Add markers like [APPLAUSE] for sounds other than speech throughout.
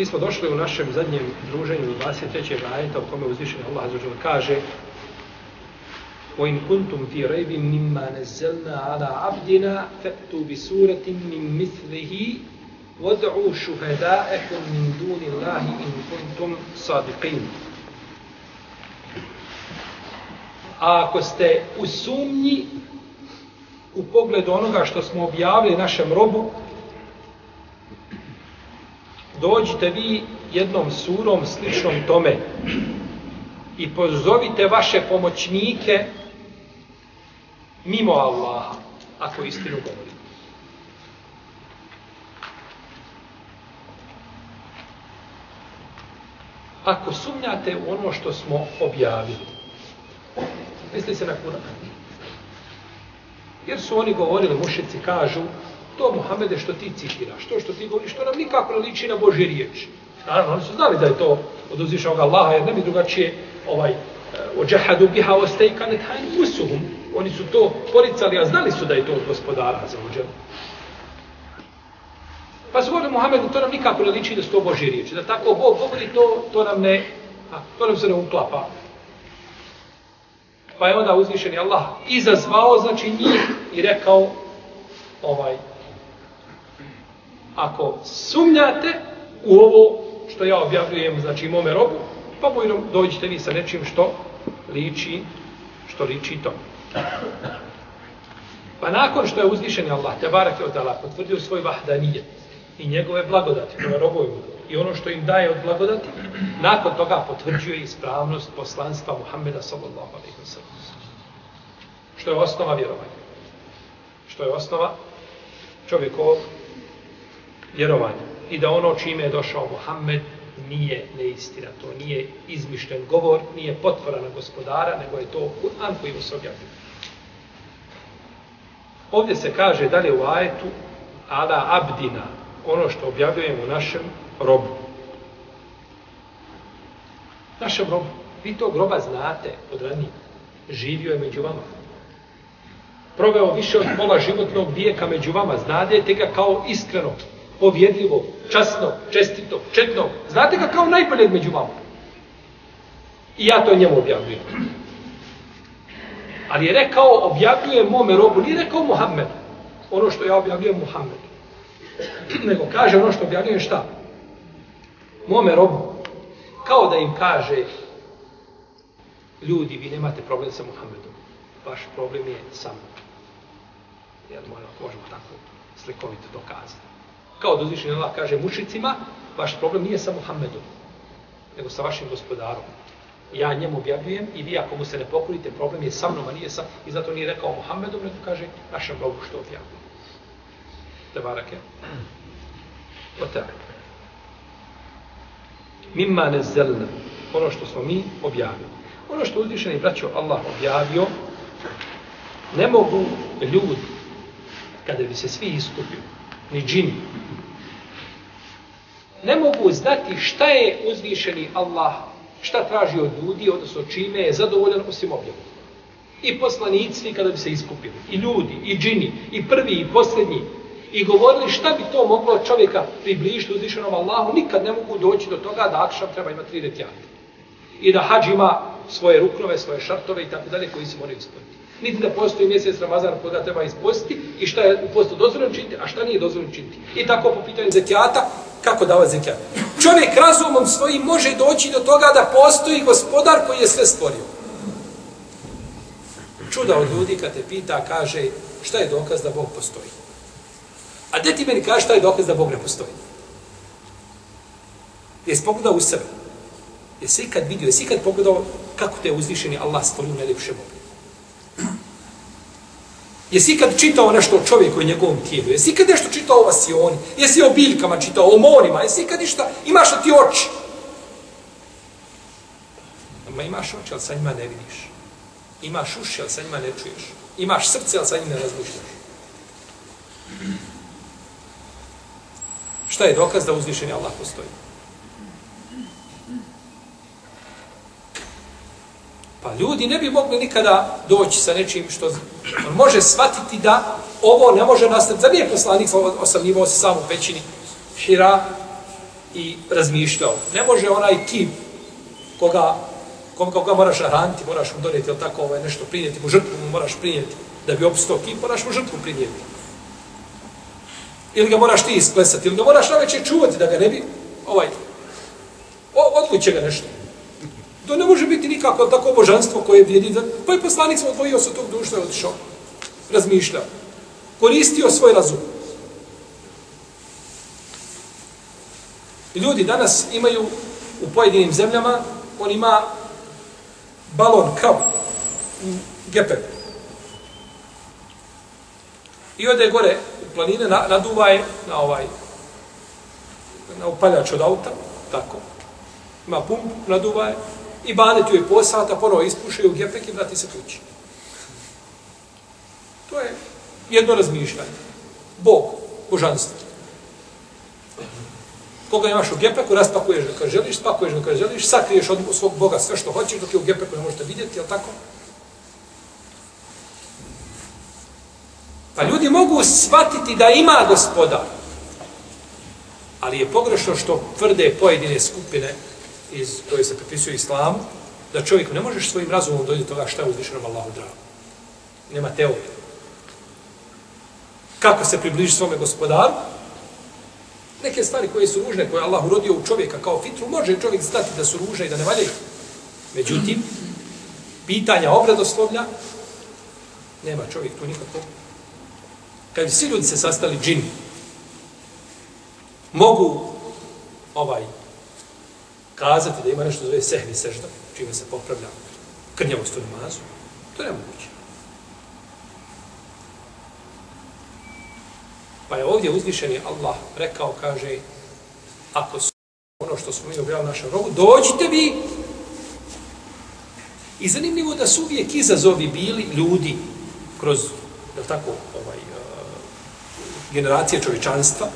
Mi smo došli u našem zadnjem druženju u 23. ajeta u kome uzvišenje Allah azuđel kaže وَإِنْ كُنْتُمْ فِي رَيْبٍ مِمَّا نَزَّلْنَا عَلَى عَبْدِنَا فَأْتُوا بِسُورَةٍ مِّن مِثْلِهِ وَدْعُوا شُهَدَاءَكُمْ مِنْ دُونِ اللَّهِ إِنْ كُنْتُمْ صَادِقِينَ A ako ste u sumnji u pogledu onoga što smo objavili našem robu, dođite vi jednom surom sličnom tome i pozovite vaše pomoćnike mimo Allaha, ako istinu govorite. Ako sumnjate u ono što smo objavili, mislite se na Kur'an. Jer su oni govorili, mušici kažu, to Muhammede što ti citiraš, to što ti govoriš, to nam nikako ne liči na Božje riječi. Naravno, oni su znali da je to od uzvišnog Allaha, jer ne bi drugačije ovaj, eh, ođehadu biha ostejka ne usuhum. Oni su to poricali, a znali su da je to od gospodara za ođel. Pa su govorili Muhammedu, to nam nikako ne liči da su to Božje riječi. Da tako Bog govori, to, to nam ne, a, to nam se ne uklapa. Pa je onda uzvišeni Allah izazvao, znači njih i rekao, ovaj, ako sumnjate u ovo što ja objavljujem, znači mome robu, pa bojnom dođite vi sa nečim što liči, što liči to. Pa nakon što je uzvišen Allah, te barak je odala, potvrdio svoj vahdanijet i njegove blagodati prema robovima i ono što im daje od blagodati, nakon toga potvrđuje ispravnost poslanstva Muhammeda sallallahu alaihi wa sallam. Što je osnova vjerovanja. Što je osnova čovjekovog vjerovanja. I da ono čime je došao Muhammed nije neistina. To nije izmišljen govor, nije potvora na gospodara, nego je to Kur'an koji mu se objavio. Ovdje se kaže dalje u ajetu Ala abdina, ono što objavljujemo našem robu. Našem robu. Vi tog roba znate od ranije. Živio je među vama. Proveo više od pola životnog vijeka među vama. Znadete ga kao iskrenog, povjedljivo, časno, čestito, četno. Znate ga kao najboljeg među vama. I ja to njemu objavljujem. Ali je rekao, objavljujem mome robu, nije rekao Muhammed. Ono što ja objavljujem Muhammed. [CLEARS THROAT] Nego kaže ono što objavljujem šta? Mome robu. Kao da im kaže, ljudi, vi nemate problem sa Muhammedom. Vaš problem je sa mnom. Jel, možemo tako slikovito dokazati. Kao da uzvišen Allah kaže mušicima, vaš problem nije sa Muhammedom, nego sa vašim gospodarom. Ja njemu objavljujem i vi ako mu se ne pokorite, problem je sa mnom, a nije sa... I zato nije rekao Muhammedom, nego kaže našem Bogu što objavljuje. Te barake. O tebe. Mimma ne zelna. Ono što smo mi objavili. Ono što uzvišeni braćo Allah objavio, ne mogu ljudi, kada bi se svi iskupili, ni džini, ne mogu znati šta je uzvišeni Allah, šta traži od ljudi, odnosno čime je zadovoljan osim objavom. I poslanici kada bi se iskupili, i ljudi, i džini, i prvi, i posljednji, i govorili šta bi to moglo čovjeka približiti uzvišenom Allahu, nikad ne mogu doći do toga da akšam treba imati tri retjate. I da hađ ima svoje ruknove, svoje šartove i tako dalje koji se moraju ispuniti. Niti da postoji mjesec Ramazan koga treba ispostiti i šta je u postu dozvoljeno činiti, a šta nije dozvoljeno činiti. I tako po pitanju zekijata, kako dava zekijat. Čovjek razumom svojim može doći do toga da postoji gospodar koji je sve stvorio. Čuda od ljudi kad te pita, kaže šta je dokaz da Bog postoji. A gdje ti meni kaže šta je dokaz da Bog ne postoji? Jesi pogledao u sebe? Jesi ikad vidio, jesi ikad pogledao kako te je uzvišeni Allah stvorio najljepše Bogu? Jesi ikad čitao nešto o čovjeku i njegovom tijelu? Jesi ikad nešto čitao o vasioni? Jesi o biljkama čitao, o morima? Jesi ikad ništa? Imaš li ti oči? Ma imaš oči, ali sa njima ne vidiš. Imaš uši, ali sa njima ne čuješ. Imaš srce, ali sa njima ne razmišljaš. Šta je dokaz da uzvišeni Allah postoji? Pa ljudi ne bi mogli nikada doći sa nečim što on može shvatiti da ovo ne može nastati. Zar nije poslanik osamljivao se samo u pećini Hira i razmišljao. Ne može onaj kim koga, kom, koga moraš nahraniti, moraš mu donijeti, ili tako, ovaj, nešto prinijeti, mu žrtvu mu moraš prinijeti. Da bi opstao kim, moraš mu žrtvu prinijeti. Ili ga moraš ti isklesati, ili ga moraš na večer čuvati da ga ne bi, ovaj, odluće ga nešto. To ne može biti nikako tako božanstvo koje vrijedi. Da, pa je poslanik sam odvojio se tog društva i otišao. Razmišljao. Koristio svoj razum. Ljudi danas imaju u pojedinim zemljama, on ima balon kao u. I ode gore u planine, naduva je na ovaj na upaljač od auta, tako. Ima pump, naduva je, i badet joj posata, ponovo ispušaju u gepek i vrati se kući. To je jedno razmišljanje. Bog, božanstvo. Koga imaš u gepeku, raspakuješ ga kad želiš, spakuješ ga kad želiš, sakriješ od svog Boga sve što hoćeš, dok je u gepeku ne možete vidjeti, je tako? Pa ljudi mogu shvatiti da ima gospoda, ali je pogrešno što tvrde pojedine skupine iz koje se pripisuje islamu, da čovjek ne možeš svojim razumom dojde toga šta je uzvišenom Allahu drago. Nema teorije. Kako se približi svome gospodaru? Neke stvari koje su ružne, koje Allah urodio u čovjeka kao fitru, može čovjek znati da su ružne i da ne valjaju. Međutim, pitanja obradoslovlja, nema čovjek tu nikako. Kad bi svi ljudi se sastali džini, mogu ovaj kazati da ima nešto zove sehvi sežda, čime se popravlja krnjavost u namazu, to je nemoguće. Pa je ovdje uzvišeni Allah rekao, kaže, ako su ono što smo mi objavili našem rogu, dođite vi. I zanimljivo da su uvijek izazovi bili ljudi kroz, je tako, ovaj, e, generacije čovječanstva,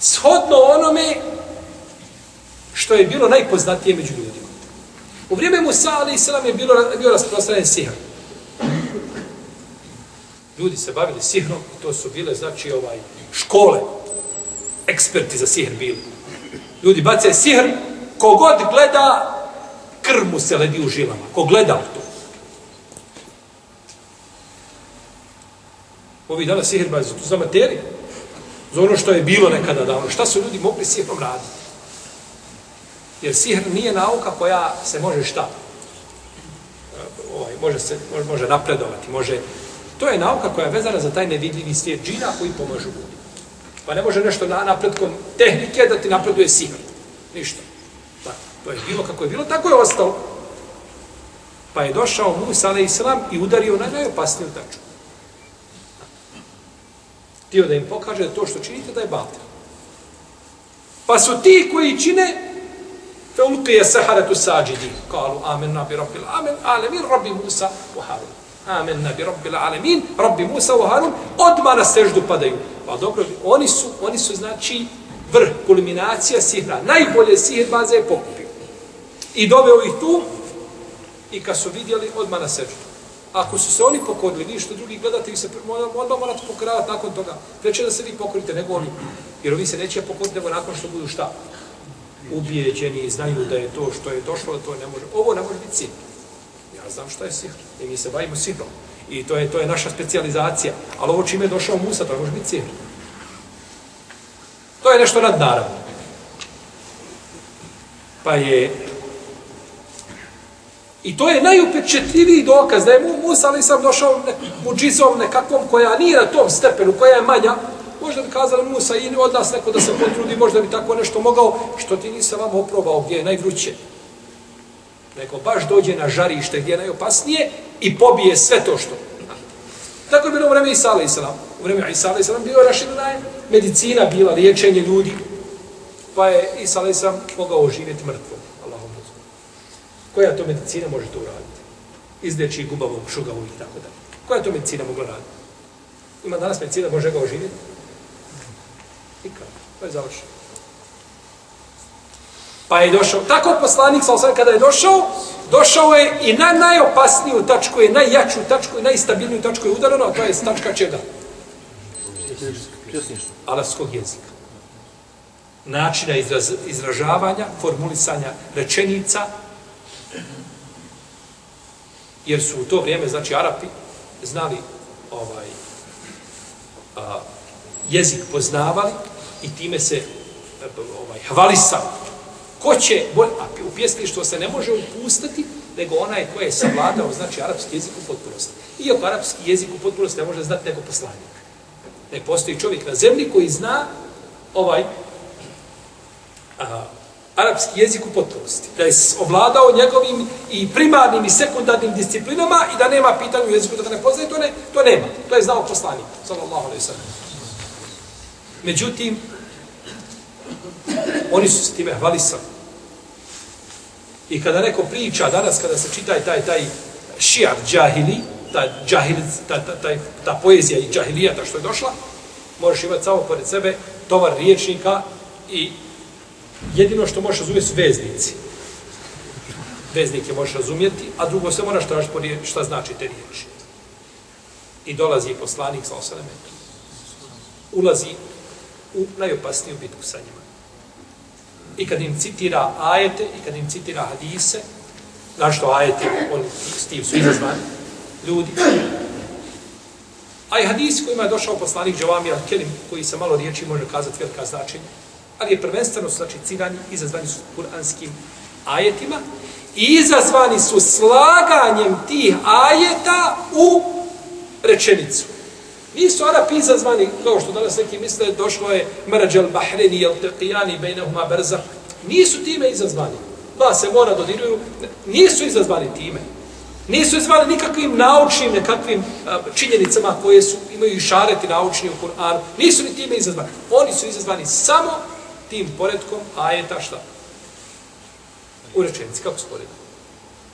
shodno onome što je bilo najpoznatije među ljudima. U vrijeme Musa, ali i selam, je bilo, bio rasprostranjen sihr. Ljudi se bavili sihrom, to su bile, znači, ovaj, škole, eksperti za sihr bili. Ljudi bacaju sihr, kogod gleda, krv mu se ledi u žilama. Ko gleda u to. Ovi dana sihr bazi za materiju. Za ono što je bilo nekada davno. Šta su ljudi mogli sihrom raditi? Jer sihr nije nauka koja se može šta? E, ovaj, može se može može napredovati, može To je nauka koja je vezana za taj nevidljivi svijet džina koji pomažu ljudi. Pa ne može nešto na napredkom tehnike da ti napreduje sihr. Ništa. Pa, to je bilo kako je bilo, tako je ostalo. Pa je došao Musa alaih islam, i udario na najopasniju tačku. Tio da im pokaže da to što činite da je batel. Pa su ti koji čine فألقي السحرة الساجدين قالوا آمنا برب العالمين عالمين رب موسى وهارون آمنا برب العالمين رب موسى وهارون odma na seždu padaju. Pa dobro, oni su, oni su znači vrh, kulminacija sihra. Najbolje sihrbaze je pokupio. I doveo ih tu i kad su vidjeli, odma na seždu. Ako su se oni pokorili, vi što drugi gledate, vi se odmah morate pokoravati nakon toga. Preće da se vi pokorite, nego oni. Jer ovi se neće pokoriti, nego nakon što budu šta? Ubijeđeni i znaju da je to što je došlo, to ne može. Ovo ne može biti sihr. Ja znam što je sihr. I mi se bavimo sihrom. I to je to je naša specijalizacija. Ali ovo čime je došao Musa, to ne može biti sihr. To je nešto nadnaravno. Pa je... I to je najupečetljiviji dokaz da je Musa, ali sam došao muđizom nekakvom koja nije na tom stepenu, koja je manja, Možda bi kazali Musa i od nas neko da se potrudi, možda bi tako nešto mogao, što ti nisi vam oprobao gdje je najvruće. Neko baš dođe na žarište gdje je najopasnije i pobije sve to što. Tako je bilo u vreme Isa a.s. U vreme Isa a.s. bio raširna je medicina, bila liječenje ljudi. Pa je Isa a.s. mogao oživjeti mrtvo. Allahom Koja to medicina može to uraditi? Izdeći gubavom, šugavom i tako dalje. Koja to medicina mogla raditi? Ima danas medicina, može ga oživjeti? Nikad. To je završeno. Pa je došao, tako poslanik, sa osam, kada je došao, došao je i na najopasniju tačku, je najjaču tačku i najstabilniju tačku je udarano, a to je tačka čega? Arabskog jezika. Načina izraz, izražavanja, formulisanja rečenica, jer su u to vrijeme, znači, Arapi znali ovaj a, jezik poznavali i time se ovaj, hvalisali. Ko će, a u pjesništvo se ne može upustati, nego onaj ko je savladao, znači, arapski jezik u potpunosti. Iako arapski jezik u potpunosti ne može znati nego poslanik. Ne postoji čovjek na zemlji koji zna ovaj a, arapski jezik u potpunosti. Da je ovladao njegovim i primarnim i sekundarnim disciplinama i da nema pitanja u jeziku da ga ne poznaje, to, ne, to nema. To je znao poslanik, sallallahu alaihi sallam. Međutim, oni su s time hvalisali. I kada neko priča danas, kada se čita taj, taj šijar džahili, ta, džahil, ta, ta, ta, ta poezija i džahilijata što je došla, možeš imati samo pored sebe tovar riječnika i jedino što možeš razumjeti su veznici. Veznike možeš razumjeti, a drugo se moraš tražiti po riječi, šta znači te riječi. I dolazi poslanik sa osaleme. Ulazi u najopasniju bitku sa njima. I kad im citira ajete, i kad im citira hadise, znaš što ajete, oni s tim su izazvani, ljudi. A i hadis kojima je došao poslanik Džavami Al-Kelim, koji se malo riječi može kazati velika značenja, ali je prvenstveno znači cirani izazvani su kuranskim ajetima i izazvani su slaganjem tih ajeta u rečenicu. Nisu Arapi izazvani, kao što danas neki misle, došlo je mrađal bahreni, jel teqijani, bejnehuma berzah. Nisu time izazvani. Dva se mora dodiruju. Nisu izazvani time. Nisu izazvani nikakvim naučnim, nekakvim činjenicama koje su, imaju i šareti naučni u Kur'anu. Nisu ni time izazvani. Oni su izazvani samo tim poredkom ajeta šta? U rečenici, kako sporedno?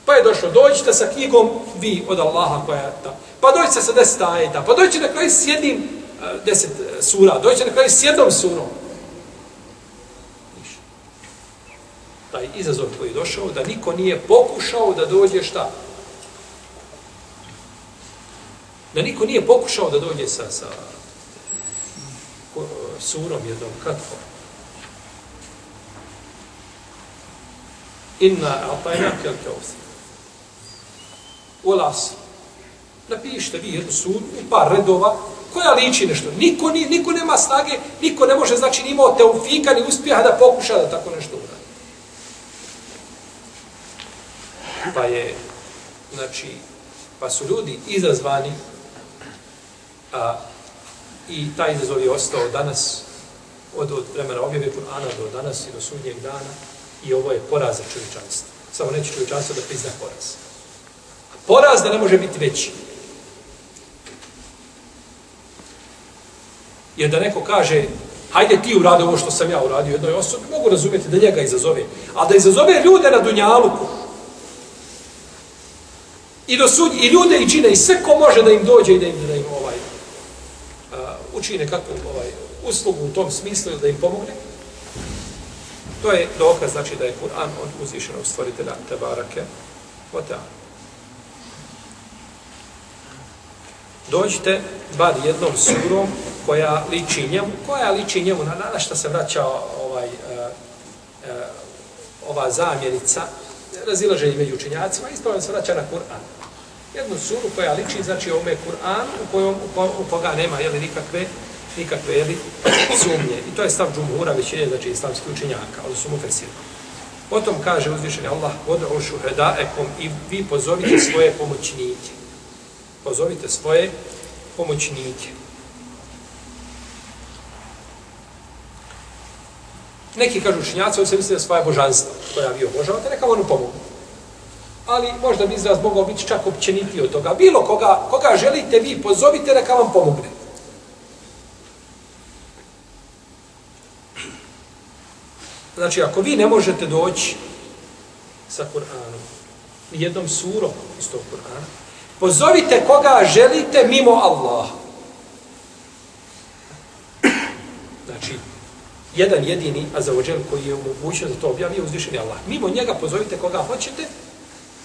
Pa je došlo, dođite sa knjigom vi od Allaha koja je ta. Pa dođite sa deset ajeta, pa dođite na kraju s jednim e, deset e, sura, dođite na kraju s jednom surom. Ništa. Taj izazov koji je došao, da niko nije pokušao da dođe šta? Da niko nije pokušao da dođe sa, sa surom jednom kratkom. Inna atajna kel keosi. Ulas. Napišite vi jednu sud u par redova, koja liči nešto. Niko, ni, niko nema snage, niko ne može, znači, ni imao teufika, ni uspjeha da pokuša da tako nešto uradi. Pa je, znači, pa su ljudi izazvani, a, i taj izazov je ostao danas, od, od vremena objave Kur'ana do danas i do sudnjeg dana, I ovo je poraz za čovječanstvo. Samo neće čovječanstvo da prizna poraz. Poraz da ne može biti veći. Jer da neko kaže, hajde ti uradi ovo što sam ja uradio jednoj osobi, mogu razumjeti da njega izazove. A da izazove ljude na Dunjaluku. I, do sud, I ljude i čine, i sve ko može da im dođe i da im, da im ovaj, uh, učine kakvu ovaj, uslugu u tom smislu da im pomogne, To je dokaz, znači, da je Kur'an od uzvišenog stvoritelja Tebarake Ota. Dođite bar jednom surom koja liči njemu, koja liči njemu, na, na što se vraća ovaj, e, e, ova zamjenica, razilaženje među učenjacima, isto se vraća na Kur'an. Jednu suru koja liči, znači, ovome Kur'an, u, kojom, u, u koga nema jeli, nikakve nikakve jeli, sumnje. I to je stav džumhura većine, znači islamskih učenjaka, ali su mu fesiri. Potom kaže uzvišeni Allah, vodu o šuhedaekom i vi pozovite svoje pomoćnike. Pozovite svoje pomoćnike. Neki kažu učinjaci, oni se misle da svoje božanstvo koja vi obožavate, neka vam ono pomogu. Ali možda bi izraz mogao biti čak općenitiji od toga. Bilo koga, koga želite vi, pozovite, neka vam pomogne. Znači, ako vi ne možete doći sa Kur'anom, jednom surom iz tog Kur'ana. Pozovite koga želite mimo Allaha. Znači, jedan jedini a za ođel koji je u mogućnost da to objavio, uzvišen je Allah. Mimo njega pozovite koga hoćete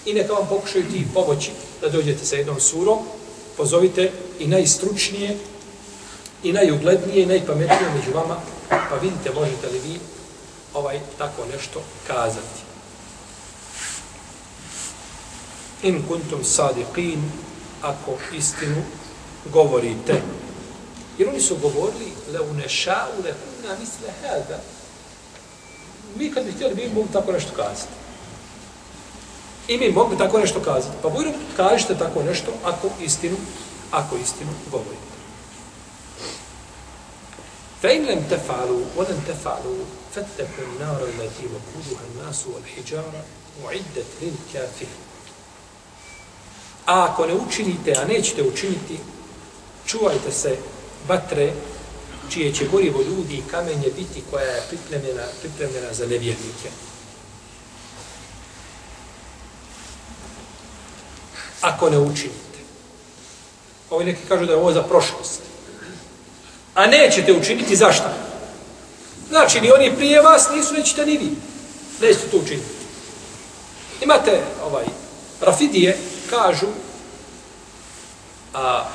i neka vam pokušaju ti pomoći da dođete sa jednom surom. Pozovite i najstručnije, i najuglednije, i najpametnije među vama, pa vidite možete li vi ovaj tako nešto kazati. In kuntum sadiqin, ako istinu govorite. Jer oni su govorili, le uneša'u le kunna misle hada. Mi kad bi htjeli, mi mogu tako nešto kazati. I mi mogu tako nešto kazati. Pa bujno, kažete tako nešto ako istinu, ako istinu govorite. فإن لم تفعلوا ولن تفعلوا فاتقوا النار التي وقودها الناس والحجارة uiddet lil kafir. A ako ne učinite, a nećete učiniti, čuvajte se vatre čije će gorivo ljudi i kamenje biti koja je pripremljena, pripremljena za nevjernike. Ako ne učinite. Ovi neki kažu da je ovo za prošlost. A nećete učiniti zašto? Znači, ni oni prije vas nisu, nećete ni vi. Nećete to učiniti. Imate ovaj, Rafidije, kažu, a,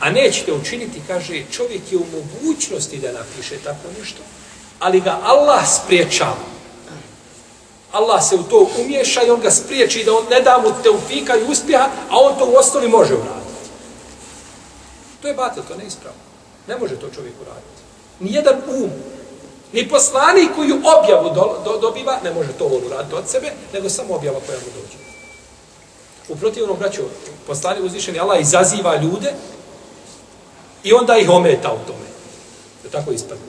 a nećete učiniti, kaže, čovjek je u mogućnosti da napiše tako nešto, ali ga Allah spriječava. Allah se u to umješa i on ga spriječi da on ne da mu teufika i uspjeha, a on to u osnovi može uraditi. To je batel, to ne ispravno. Ne može to čovjek uraditi. Nijedan um, ni poslanik koju objavu do, do, dobiva, ne može to on uraditi od sebe, nego samo objava koja mu dođe. U protivnom, braću, poslanik uzvišeni Allah izaziva ljude i onda ih ometa u tome. To tako ispadne.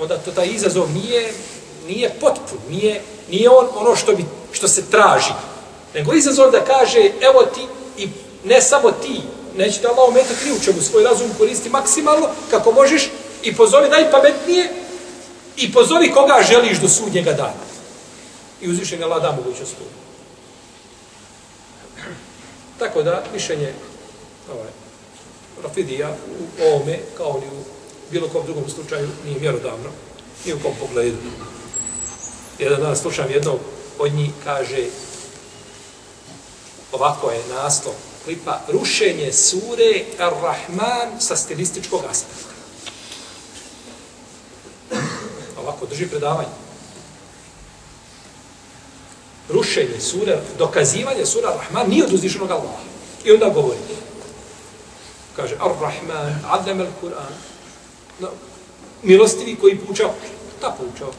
Onda to taj izazov nije, nije potpun, nije, nije on ono što, bi, što se traži. Nego izazov da kaže, evo ti, i ne samo ti, neće te Allah ometati ni u čemu, svoj razum koristi maksimalno, kako možeš, i pozovi najpametnije, i pozovi koga želiš do sudnjega dana. I uzvišen je Allah da mogućnost tu. Tako da, mišljenje ovaj, Rafidija u ovome, kao ni u bilo kom drugom slučaju, nije mjerodavno, ni u kom pogledu. Jedan dan slušam jednog od njih, kaže, ovako je naslov klipa rušenje sure Ar-Rahman sa stilističkog aspekta. Ovako drži predavanje. Rušenje sura, dokazivanje sura Rahman nije od uzvišenog Allaha. I onda govori. Kaže, Ar-Rahman, Adem al-Quran. No, milostivi koji poučao. Ta poučao.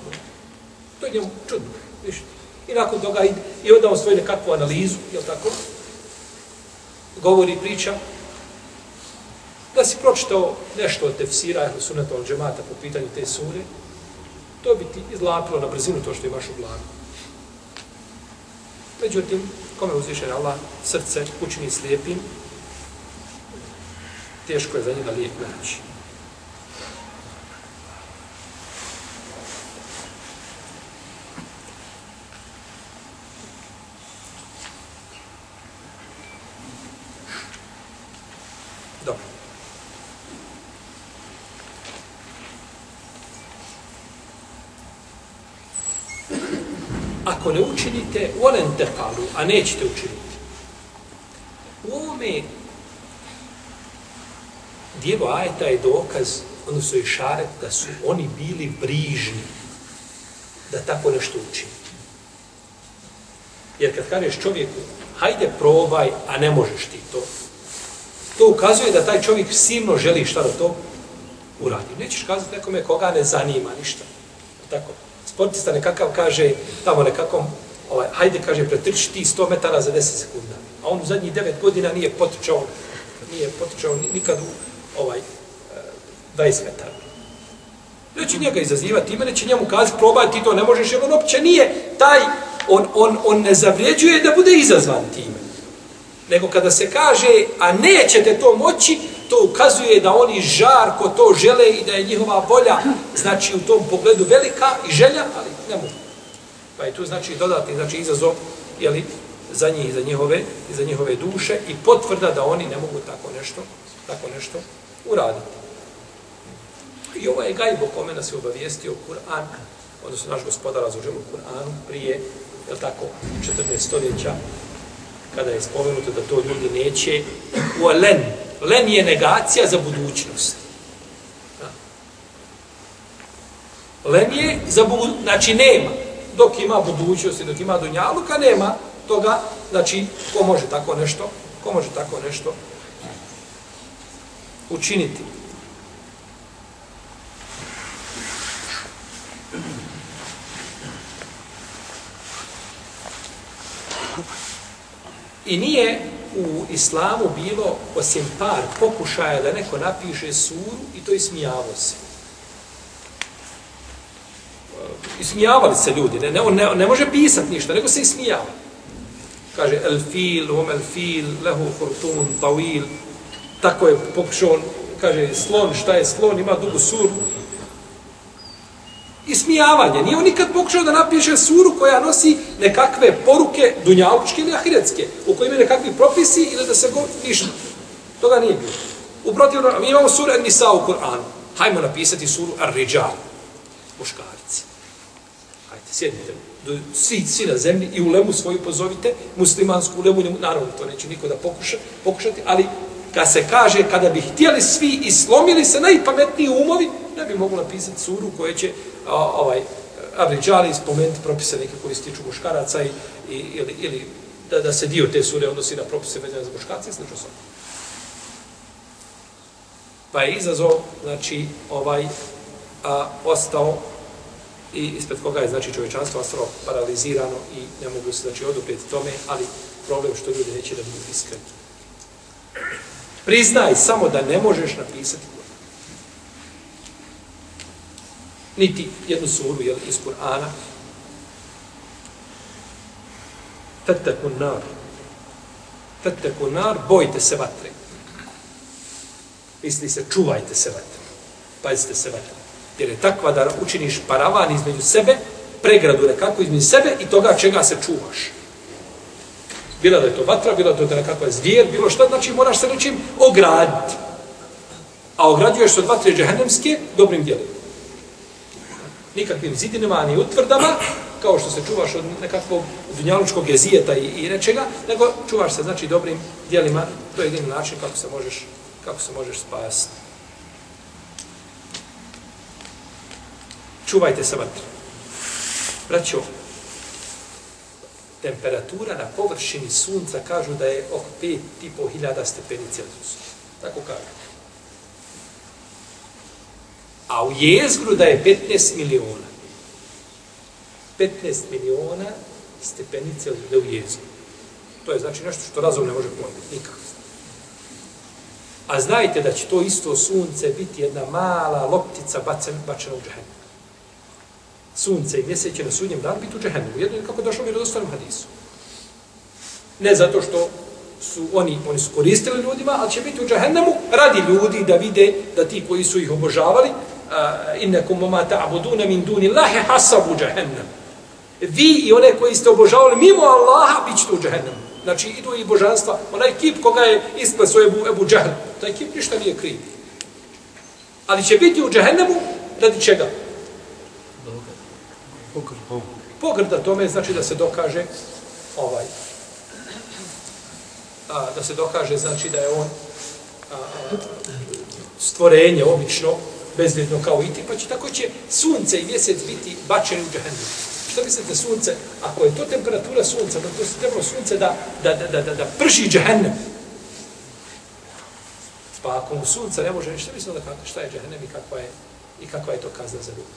To je njemu čudno. Ništa. I nakon toga ide, i onda on svoju nekakvu analizu, je tako? govori priča da si pročitao nešto od tefsira ili suneta od džemata po pitanju te sure, to bi ti izlapilo na brzinu to što imaš u glavi. Međutim, kome uzvišen Allah srce učini slijepim, teško je za njega lijek naći. Ako ne učinite, volen te a nećete učiniti. U ovome dijelo ajeta je dokaz, odnosno i šaret, da su oni bili brižni da tako nešto učini. Jer kad kažeš čovjeku, hajde probaj, a ne možeš ti to, to ukazuje da taj čovjek silno želi šta da to uradi. Nećeš kazati nekome koga ne zanima ništa. Tako sportista nekakav kaže, tamo nekakvom, ovaj, hajde kaže, pretrči ti 100 metara za 10 sekunda. A on u zadnjih 9 godina nije potičao, nije potičao nikad u ovaj, eh, 20 metara. Neće njega izazivati, ime neće njemu kazati, probaj ti to, ne možeš, jer on opće nije taj, on, on, on ne zavrjeđuje da bude izazvan time. Nego kada se kaže, a nećete to moći, to ukazuje da oni žarko to žele i da je njihova volja, znači u tom pogledu velika i želja, ali ne mogu. Pa je tu znači dodatni znači, izazov jeli, za njih i za njihove, i za njihove duše i potvrda da oni ne mogu tako nešto, tako nešto uraditi. I ovo je gajbo kome nas je obavijestio Kur'an, odnosno naš gospodar razložio u Kur'anu prije, je tako, 14 stoljeća, kada je spomenuto da to ljudi neće, u len, len je negacija za budućnost. Len je za budućnost, znači nema, dok ima budućnost i dok ima dunjaluka, nema toga, znači, ko može tako nešto, ko može tako nešto učiniti. I nije u islamu bilo, osim par pokušaja da neko napiše suru i to ismijavo se. E, ismijavali se ljudi, ne, ne, ne, ne može pisati ništa, nego se ismijava. Kaže, el fil, um el fil, lehu hurtun, tawil, tako je pokušao, kaže, slon, šta je slon, ima dugu suru, ismijavanje. Nije on nikad pokušao da napiše suru koja nosi nekakve poruke dunjalučke ili ahiretske, u kojima je nekakvi propisi ili da se go ništa. Toga nije bilo. Uprotivno, mi imamo suru An-Nisa u Koranu. Hajmo napisati suru Ar-Rijal. Muškarci. Hajde, sjednite Svi, svi na zemlji i u lemu svoju pozovite, muslimansku lemu, naravno to neće niko da pokuša, pokušati, ali kad se kaže, kada bi htjeli svi i slomili se najpametniji umovi, ne bi mogli napisati suru koja će ovaj, Abridžali spomenuti propise neke koji se tiču muškaraca i, i, ili, ili da, da se dio te sure odnosi na propise vezane za muškarce i sl. Pa je izazov, znači, ovaj, a, ostao i ispred koga je, znači, čovječanstvo ostalo paralizirano i ne mogu se, znači, oduprijeti tome, ali problem što ljudi neće da budu iskreni. Priznaj samo da ne možeš napisati niti jednu suru jel, iz Kur'ana. Fetteku nar. Fetteku nar, bojte se vatre. Misli se, čuvajte se vatre. Pazite se vatre. Jer je takva da učiniš paravan između sebe, pregradu nekako između sebe i toga čega se čuvaš. Bila da je to vatra, bila da je to nekakva zvijer, bilo što, znači moraš se nečim ograditi. A ograđuješ se od vatre džehennemske dobrim djelima nikakvim zidinama ni utvrdama, kao što se čuvaš od nekakvog dunjalučkog jezijeta i, i nečega, nego čuvaš se, znači, dobrim dijelima, to je jedini način kako se možeš, kako se možeš spasiti. Čuvajte se vatre. Braćo, temperatura na površini sunca kažu da je oko 5.500 stepeni Celsijusa. Tako kažu a u jezgru da je 15 miliona. 15 miliona stepenice da u jezgru. To je znači nešto što razum ne može pojeti, nikako. A znajte da će to isto sunce biti jedna mala loptica bacen, bačena u džahennu. Sunce i mjesec će na sudnjem danu biti u džahennu. Jedno je kako došlo mi rodostanom hadisu. Ne zato što su oni, oni su koristili ljudima, ali će biti u džahennemu radi ljudi da vide da ti koji su ih obožavali, Eh, innakum ma ta'buduna min dunillahi hasabu jahannam. Vi i one koji ste obožavali mimo Allaha, bit ćete u džahennemu. Znači, idu i božanstva. Onaj kip koga je isplesao Ebu, Ebu Džahl, taj kip ništa nije kriv. Ali će biti u džahennemu radi čega? Pogrda tome znači da se dokaže ovaj a, da se dokaže znači da je on a, a, stvorenje obično bezvjedno kao i ti, pa će tako će sunce i mjesec biti bačeni u džahennem. Što mislite sunce, ako je to temperatura sunca, da to se trebalo sunce da, da, da, da, da, prži džahennem. Pa ako mu sunce ne može, što mislite da kako, šta je džahennem i kakva je, i kakva je to kazna za ljudi.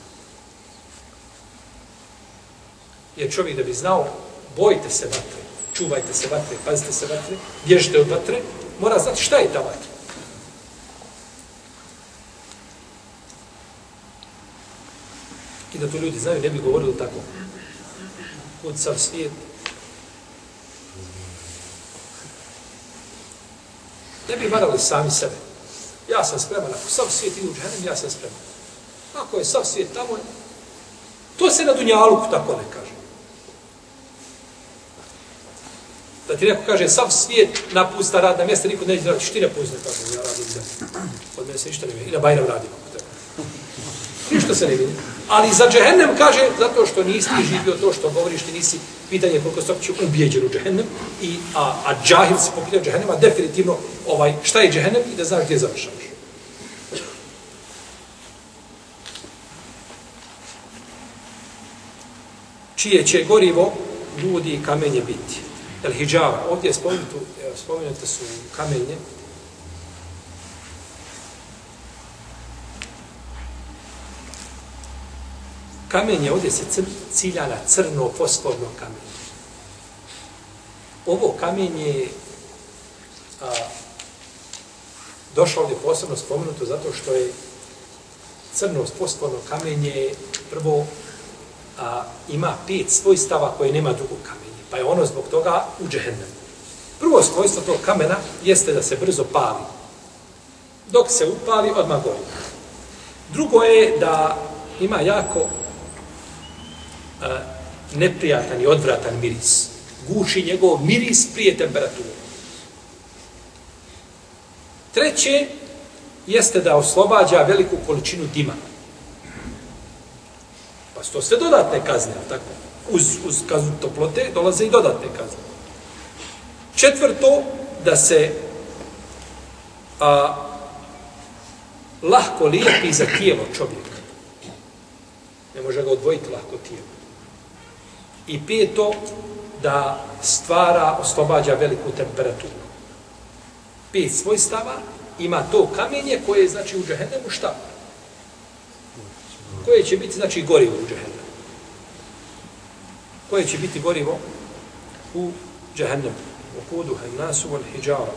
Jer čovjek da bi znao, bojte se vatre, čuvajte se vatre, pazite se vatre, bježite od vatre, mora znati šta je ta vatra. I da to ljudi znaju, ne bi govorili tako. Kod sav svijet. Ne bi varali sami sebe. Ja sam spreman. Ako sav svijet ide u džahenem, ja sam spreman. Ako je sav svijet tamo, to se na Dunjaluku tako ne kaže. Da ti neko kaže, sav svijet napusta radna mjesta, niko neće raditi, što ti ne pusti tako, ja radim da. Od mene se ništa ne vidi. I na Bajram radim. Ništa se ne vidi. Ali za džehennem kaže, zato što nisi živio to što govoriš, ti nisi pitanje koliko se opće ubijeđen u džehennem, i, a, a džahil se po pitanju džehennema, definitivno ovaj, šta je džehennem i da znaš gdje završavaš. Čije će gorivo ljudi i kamenje biti. El hijjava, ovdje je spomenuto, spomenute su kamenje, Kamenje ovdje se cr, cilja na crno fosforno kamenje. Ovo kamenje je a, došlo ovdje posebno spomenuto zato što je crno fosforno kamenje prvo a, ima pet svojstava koje nema drugog kamenja. Pa je ono zbog toga u džehennemu. Prvo svojstvo tog kamena jeste da se brzo pali. Dok se upali, odmah gori. Drugo je da ima jako neprijatan i odvratan miris. Guši njegov miris prije temperature. Treće jeste da oslobađa veliku količinu dima. Pa su to sve dodatne kazne, tako? Uz, uz kaznu toplote dolaze i dodatne kazne. Četvrto, da se a, lahko lijepi za tijelo čovjeka. Ne može ga odvojiti lahko tijelo. I peto, da stvara, oslobađa veliku temperaturu. Pet svojstava ima to kamenje koje je, znači, u džehennemu šta? Koje će biti, znači, gorivo u džehennemu. Koje će biti gorivo u džehennemu. U kudu hennasu wal hijjara.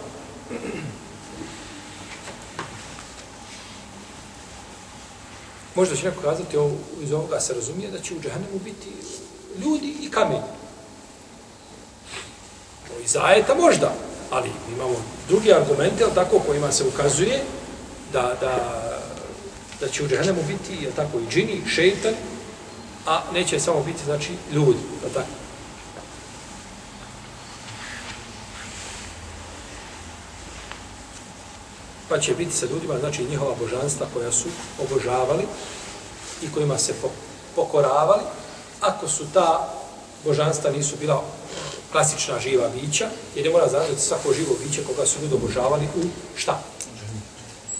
Možda će neko kazati, iz ovoga se razumije da će u džehennemu biti ljudi i kamenje. To iz ajeta možda, ali imamo drugi argumente, ali tako, kojima se ukazuje da, da, da će u džahnemu biti, je tako, i džini, i šeitan, a neće samo biti, znači, ljudi, je tako. Pa će biti sa ljudima, znači, njihova božanstva koja su obožavali i kojima se pokoravali, ako su ta božanstva nisu bila klasična živa bića, jer je mora znati svako živo biće koga su ljudi obožavali u šta?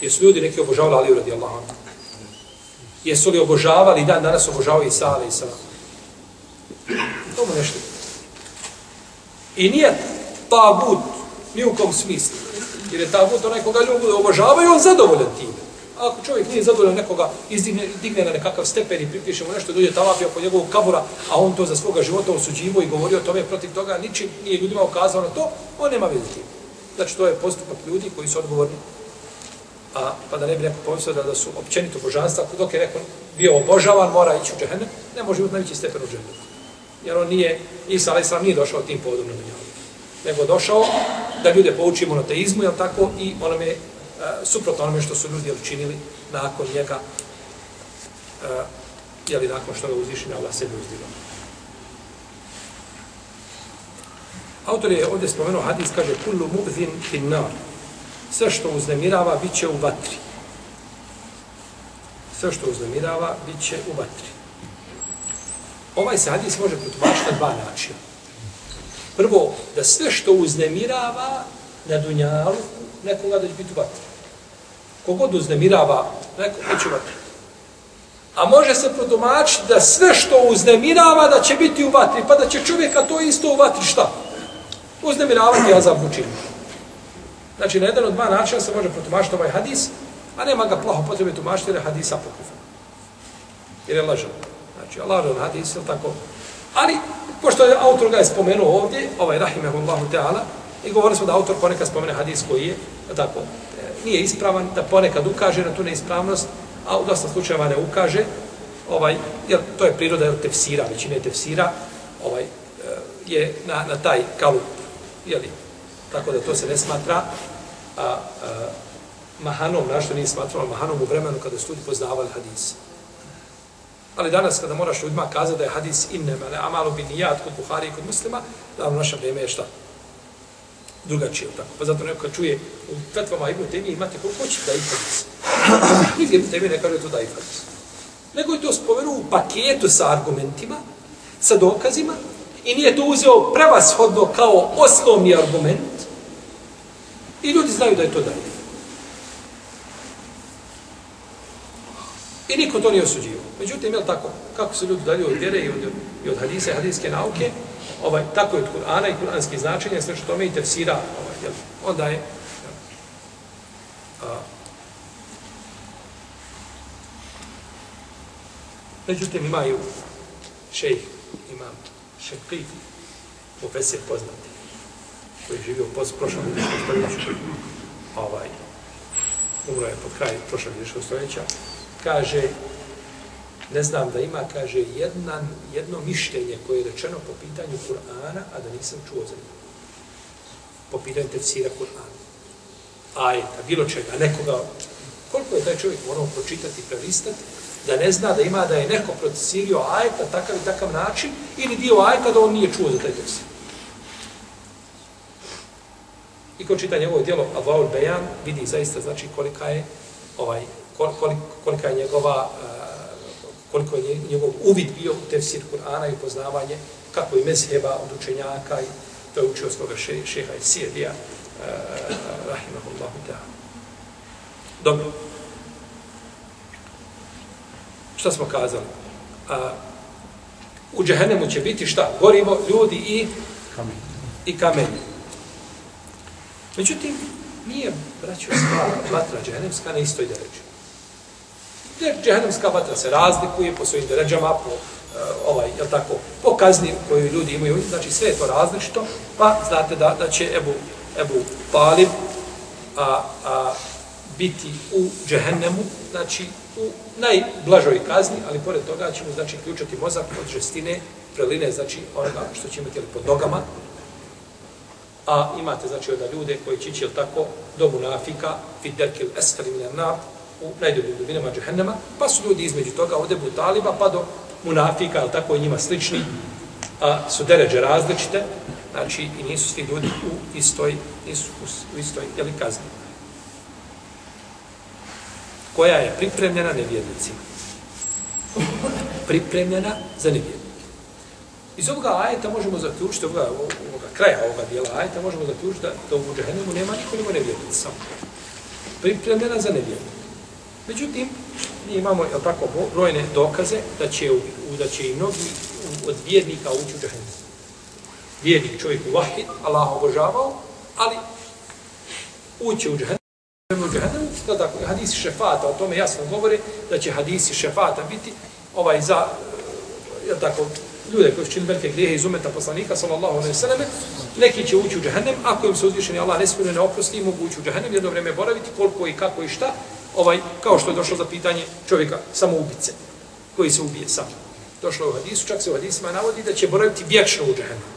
Jesu ljudi neki obožavali Aliju radi Allah? Jesu li obožavali dan danas obožavaju Isa ali Isa? To mu nešto. I nije tabut ni u kom smislu. Jer je tabut onaj koga ljudi obožavaju, on zadovoljan time ako čovjek nije zadovoljan nekoga, izdigne digne na nekakav stepen i pripiše mu nešto, dođe talapio oko njegovog kabura, a on to za svoga života osuđivo i govorio o tome protiv toga, ničim nije ljudima ukazao na to, on nema veze tim. Znači, to je postupak ljudi koji su odgovorni. A, pa da ne bi neko pomislio da, da su općenito božanstva, dok je neko bio obožavan, mora ići u džehennem, ne može imati najveći stepen u džehennem. Jer on nije, Isa alaih sallam nije došao tim povodom na dunjavu. Nego došao da ljude pouči monoteizmu, jel tako, i onome E, suprotno onome što su ljudi učinili nakon njega, e, uh, jeli nakon što ga uzviši na Allah sebe uzdiva. Autor je ovdje spomenuo hadis, kaže kullu mubzin fin nar. Sve što uznemirava, bit će u vatri. Sve što uznemirava, bit će u vatri. Ovaj se hadis može protumačiti na dva načina. Prvo, da sve što uznemirava na dunjalu, nekoga da će biti u vatri. Kogod uznemirava, neko hoće vatri. A može se protumačiti da sve što uznemirava da će biti u vatri, pa da će čovjeka to isto u vatri šta? Uznemiravati azab učinu. Znači, na jedan od dva načina se može protumačiti ovaj hadis, a nema ga plaho potrebe tumačiti jer je hadis apokrifa. Jer je lažan. Znači, lažan hadis, je tako? Ali, pošto je autor ga je spomenuo ovdje, ovaj Rahimehullahu Teala, i govorili smo da autor ponekad spomene hadis koji je, tako, nije ispravan, da ponekad ukaže na tu neispravnost, a u dosta slučajeva ne ukaže, ovaj, jer to je priroda od tefsira, većine tefsira, ovaj, eh, je na, na taj kalup, jeli, tako da to se ne smatra a, a, mahanom, našto nije smatralo mahanom u vremenu kada su ljudi poznavali hadis. Ali danas kada moraš ljudima kazati da je hadis innema, ne amalu bin nijad kod Buhari i kod muslima, da u našem vrijeme je šta? Drugačije, tako. Pa zato neko čuje u fetvama Ibn Temije imate koliko hoće da i hadis. Nigdje Ibn Temije ne kaže to da i hadis. Nego je to spomenuo u paketu sa argumentima, sa dokazima, i nije to uzeo prevashodno kao osnovni argument, i ljudi znaju da je to da. I niko to nije osuđio. Međutim, je tako? Kako se ljudi dalje od vjere i od, i od hadise i hadijske nauke, ovaj, tako je od Kur'ana i kur'anskih značenja, sve što tome i tefsira, ovaj, jel, onda je, jel, a, međutim, imaju šejh, imam šeqit, profesor poznati, koji je živio post prošlom stoljeću, ovaj, umro je pod kraj prošlog stoljeća, kaže, ne znam da ima, kaže, jedna, jedno mišljenje koje je rečeno po pitanju Kur'ana, a da nisam čuo za njega. Po pitanju tefsira Kur'ana. Ajeta, bilo čega, nekoga. Koliko je taj čovjek morao pročitati, prelistati, da ne zna da ima da je neko procesirio ajeta takav i takav način, ili dio ajeta da on nije čuo za taj tefsir. I ko čita njegovo djelo Avaul Bejan, vidi zaista znači kolika je ovaj kolika je njegova koliko je njegov uvid bio u tefsir Kur'ana i poznavanje kako i mezheba od učenjaka i to je učio svoga še, šeha i Sirija rahimahullahu ta'ala. Dobro. Šta smo kazali? A, u džehennemu će biti šta? Gorimo ljudi i kamen. i kamen. Međutim, nije, braćo, vatra džehennemska na istoj deređu. Jer Džehennemska vatra se razlikuje po svojim deređama, po, e, ovaj, jel tako, po kazni koju ljudi imaju, znači sve je to različito, pa znate da, da će Ebu, Ebu Talib a, a, biti u džehennemu, znači u najblažoj kazni, ali pored toga ćemo znači ključati mozak od žestine, preline, znači onoga što će imati pod nogama, a imate znači onda ljude koji će ići tako do munafika, fiderkil derkil eskali minar u najdobljim dubinama džehennema, pa su ljudi između toga od Ebu Taliba pa do munafika, ali tako i njima slični, a su deređe različite, znači i nisu svi ljudi u istoj, nisu u istoj jeli, kazni. Koja je pripremljena nevjernicima. Pripremljena za nevjernicima. Iz ovoga ajeta možemo zaključiti, ovoga, ovoga kraja ovoga dijela ajeta, možemo zaključiti da, da u džehennemu nema nikoliko nevjernica. Pripremljena za nevjernicima. Međutim, mi imamo, jel tako, brojne dokaze da će, u, da će i mnogi od vjernika ući u džahennem. Vjernik čovjek u vahid, Allah obožavao, ali ući u džahennem, u džahennemu, da tako, hadisi šefata, o tome jasno govore, da će hadisi šefata biti ovaj za, jel tako, ljude koji su čini velike grijehe iz umeta poslanika, sallallahu alaihi sallam, neki će ući u džahennem, ako im se uzvišeni Allah ne smije ne oprosti, mogu ući u džahennem, jedno vrijeme boraviti, koliko i kako i šta, ovaj, kao što je došlo za pitanje čovjeka samoubice, koji se ubije sam. Došlo je u hadisu, čak se u hadisima navodi da će boraviti vječno u džahennem.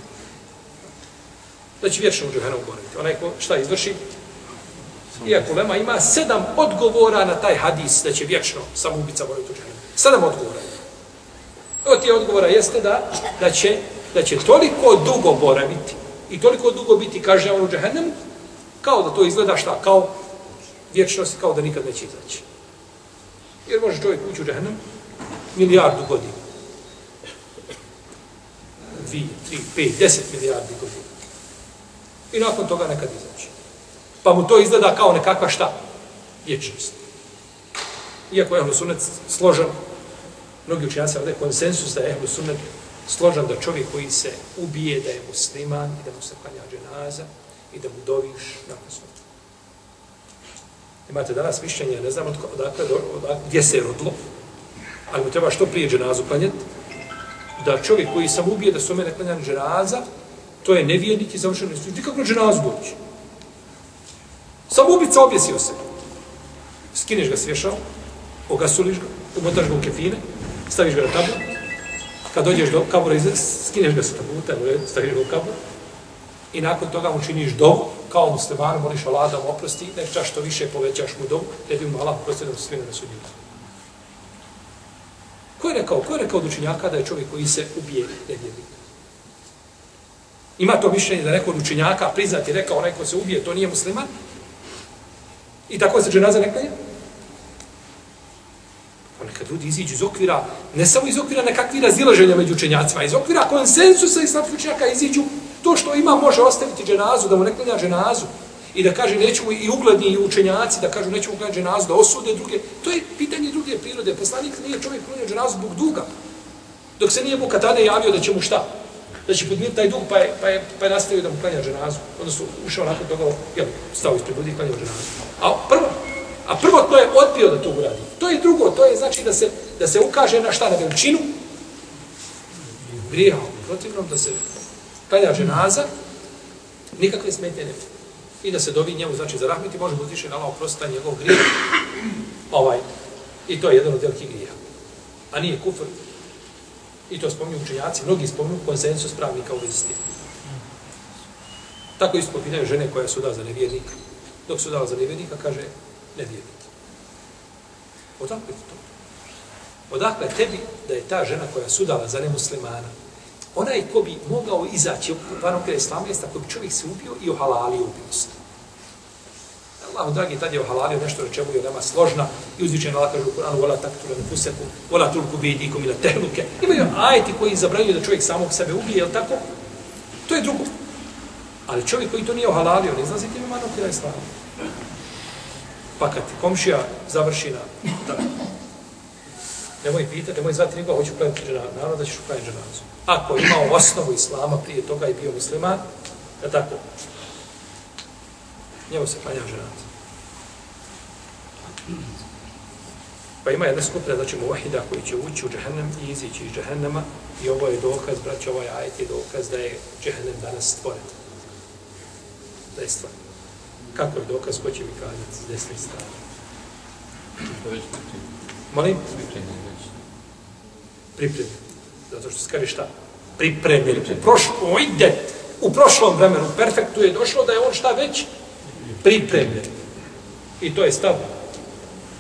Da će vječno u džahennem boraviti. Onaj ko šta izvrši, iako Lema ima sedam odgovora na taj hadis da će vječno samoubica boraviti u džahennem. Sedam odgovora. Evo ti odgovora jeste da, da, će, da će toliko dugo boraviti i toliko dugo biti kažnjavan u džahennemu, kao da to izgleda šta? Kao vječnost, kao da nikad neće izaći. Jer može čovjek ući u džahennem milijardu godina. Dvi, tri, pet, deset milijardi godina. I nakon toga nekad izaći. Pa mu to izgleda kao nekakva šta? Vječnost. Iako je ehlusunet složen mnogi učenjaci ovdje konsensus da je ehlusunet složan da čovjek koji se ubije da je musliman i da mu se klanja dženaza i da mu doviš nakon smrti. Imate danas mišljenje, ne znam odakle, odakle, gdje se je rodilo, ali mu treba što prije dženazu klanjati, da čovjek koji sam ubije da se mene ne klanja dženaza, to je nevijednik i završeno istu. Nikako dženazu doći. Sam ubica objesio se. Skineš ga svješao, ogasuliš ga, umotaš ga u kefine, staviš ga na tabut, kad dođeš do kabura, skineš ga sa tabuta, staviš ga u kabur, i nakon toga mu činiš dovu, kao musliman moliš Allah da mu oprosti, nek čas što više povećaš mu dom, da bi mu Allah oprostio da mu svime na sudnju. Ko je rekao, ko je rekao od učinjaka da je čovjek koji se ubije nevjernik? Ima to mišljenje da neko od učinjaka priznati rekao onaj ko se ubije, to nije musliman. I tako se dženaza ne klanja. Pa nekad ljudi iziđu iz okvira, ne samo iz okvira nekakvih razilaženja među učenjacima, iz okvira konsensusa islamskih učenjaka iziđu to što ima može ostaviti dženazu, da mu ne klanja dženazu. I da kaže neću i ugledni učenjaci da kažu neću klanjati dženazu, da osude druge. To je pitanje druge prirode. Poslanik nije čovjek klanjao dženazu zbog duga. Dok se nije Buka tada javio da će mu šta? Da će podmiriti taj dug pa je, pa je, pa je nastavio da mu klanja dženazu. Odnosno ušao nakon toga, jel, stao ispred ljudi i klanjao dženazu. A prvo, a prvo to je odbio da to uradi. To je drugo, to je znači da se, da se ukaže na šta, na veličinu grijeha. Protivnom da se klanja dženaza, nikakve smetnje ne I da se dovi njemu, znači za rahmet i može uzviše na Allah oprostiti njegov grijeh. Ovaj. I to je jedan od velikih grija. A nije kufr. I to spominju učenjaci, mnogi spominju konsensus pravnika u vezi Tako isto pitaju žene koja su dala za nevjernika. Dok su dala za nevjernika, kaže nevjernik. Odakle to? Odakle tebi da je ta žena koja sudala za nemuslimana, onaj ko bi mogao izaći van okre islama, jeste ako bi čovjek se ubio i ohalalio ubiost. Allah, dragi, tad je ohalalio nešto na čemu je nama složna i uzvičen Allah kaže u Kur'anu vola taktu na fuseku, vola tulku bi idikom ila tehluke. Imaju ajeti koji zabranjuju da čovjek samog sebe ubije, jel tako? To je drugo. Ali čovjek koji to nije ohalalio, ne izlazi tim imanom okre islama. Pa kad komšija završi na da, nemoj pitati, nemoj zvati nikoga, hoću klanjati dženazu, naravno da ćeš klanjati dženazu. Ako je imao osnovu islama prije toga i bio musliman, je tako, njemu se klanja dženazu. Pa ima jedna skupina, znači muvahida koji će ući u džehennem i izići iz džehennema i ovo je dokaz, braći, ovaj ajet je dokaz da je džehennem danas stvoren. Da je stvoren. Kako je dokaz, ko će mi kazati s desne strane? Molim? Pripremljen. Zato što se kaže šta? Pripremljen. U prošlom, ide, u prošlom vremenu, perfektu je došlo da je on šta već? Pripremljen. I to je stav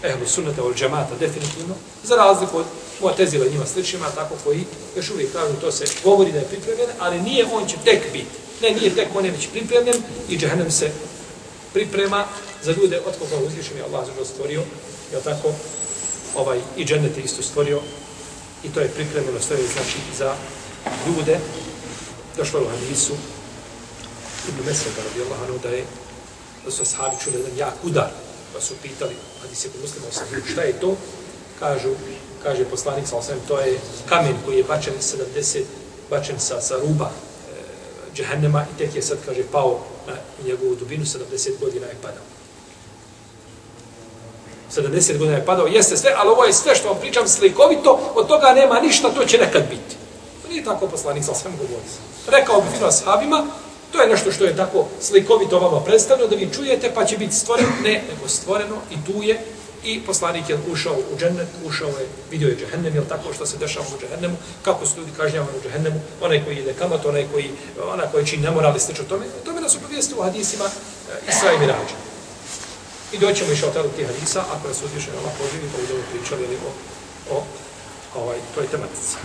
ehlu sunnata od džemata, definitivno, za razliku od Muatezila njima sličima, tako koji još uvijek kažu, to se govori da je pripremljen, ali nije on će tek biti. Ne, nije tek, on je već pripremljen i džahnem se priprema za ljude od koga uzvišen je Allah zašto stvorio, je tako, ovaj, i džennet je isto stvorio i to je pripremljeno stoje znači, za ljude, došlo je u hadisu, Ibn Mesreda, radi Allah, da je, da su ashabi čuli jedan jak udar, pa su pitali, hadis je kod muslima osam, šta je to? Kažu, kaže poslanik sa osam, to je kamen koji je bačen 70, bačen sa, sa ruba e, džehennema i tek je sad, kaže, pao na njegovu dubinu, 70 godina je padao. 70 godina je padao, jeste sve, ali ovo je sve što vam pričam slikovito, od toga nema ništa, to će nekad biti. To nije tako poslanik sa svem govori. Rekao bi fino sahabima, To je nešto što je tako slikovito vama predstavljeno, da vi čujete, pa će biti stvoreno, ne, nego stvoreno i tu je. I poslanik je ušao u džennet, ušao je, vidio je džehennem, je tako što se dešava u džehennemu, kako su ljudi kažnjavani u džehennemu, onaj koji ide kamat, onaj koji, onaj koji čini nemorali, slično tome, tome nas upovijesti u hadisima e, Isra i Mirađa. I doćemo išao tada tih hadisa, ako nas uzviše Allah poživi, pa budemo pričali o, o ovaj, toj tematici.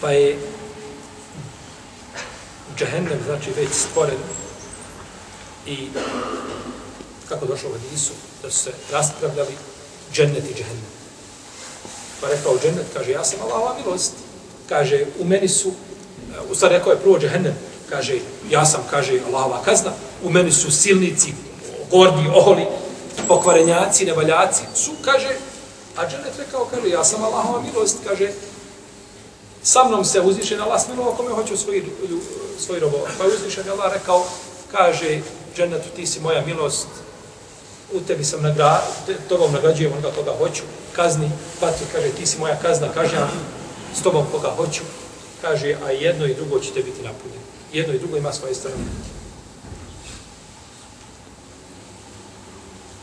Pa je džehennem znači već stvoren i kako došlo u Hadisu, da su se raspravljali džennet i džehennem. Pa rekao džennet, kaže, ja sam Allahova milost. Kaže, u meni su, u stvari rekao je prvo džehennem, kaže, ja sam, kaže, Allahova kazna, u meni su silnici, gordi, oholi, pokvarenjaci, nevaljaci, su, kaže, a džennet rekao, kaže, ja sam Allahova milost, kaže, sa mnom se uzvišen na Allah ako kome hoću svoj, svoj robova. Pa je uzvišen Allah rekao, kaže, dženetu ti si moja milost, u tebi sam nagra, tobom nagrađujem onoga koga hoću, kazni, patri, kaže, ti si moja kazna, kaže, s tobom koga hoću, kaže, a jedno i drugo ćete biti napunjeno. Jedno i drugo ima svoje strane.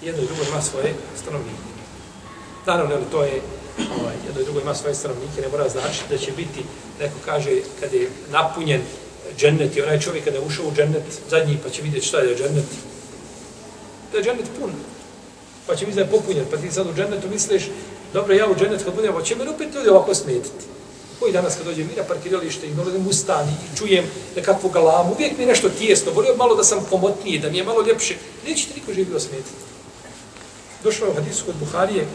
Jedno i drugo ima svoje stanovnike. Naravno, to je ovaj, jedno i drugo ima svoje stanovnike, ne mora značiti da će biti, neko kaže, kada je napunjen džennet i onaj čovjek kada je ušao u džennet zadnji, pa će vidjeti šta je džennet. Da je džennet pun, pa će vidjeti da je popunjen, pa ti sad u džennetu misliš, dobro, ja u džennet kad budem, će me opet ljudi ovako smetiti. Koji danas kad dođem i na parkiralište i dolazim u stan i čujem nekakvu galamu, uvijek mi je nešto tijesno, volio malo da sam komotniji, da mi je malo ljepše. Nećete niko živio smetiti. Došlo je u hadisu kod Buharije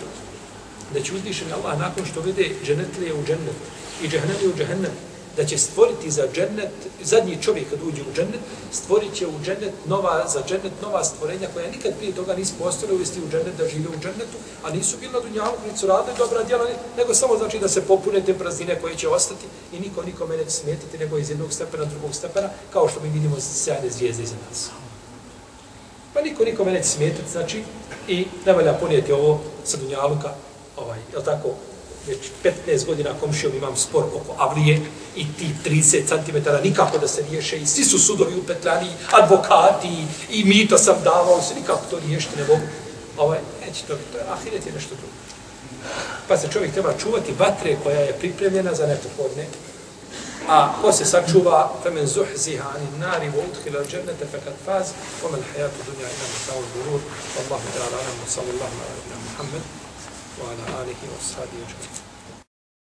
da će uzvišen Allah nakon što vede dženetlije u džennet i džahnemlije u džahnem, da će stvoriti za džennet, zadnji čovjek kad uđe u džennet, stvorit će u džennet nova, za džennet nova stvorenja koja nikad prije toga nisu postojila uvesti u džennet da žive u džennetu, a nisu bili na dunjavu, nisu su radili dobra djela, nego samo znači da se popune te praznine koje će ostati i niko nikome neće smetati, nego iz jednog stepena, drugog stepena, kao što mi vidimo sjajne zvijezde iza nas. Pa niko nikome neće smetiti, znači, i ne valja ponijeti ovo sa dunjaluka, ovaj, je tako, već 15 godina komšijom imam spor oko Avlije i ti 30 cm nikako da se riješe i svi su sudovi u Petrani, advokati i mito sam davao se, nikako to riješiti ne mogu. Ovaj, neće to biti, to je ahiret je nešto drugo. Pa se čovjek treba čuvati vatre koja je pripremljena za nepohodne, a ko se sačuva femen zuhziha ani nari wa udkhila al-jannata faz wa man hayatu dunya illa mata'ul ghurur wallahu ta'ala alam sallallahu wa sallam wa ala alihi wa sahbihi ajma'in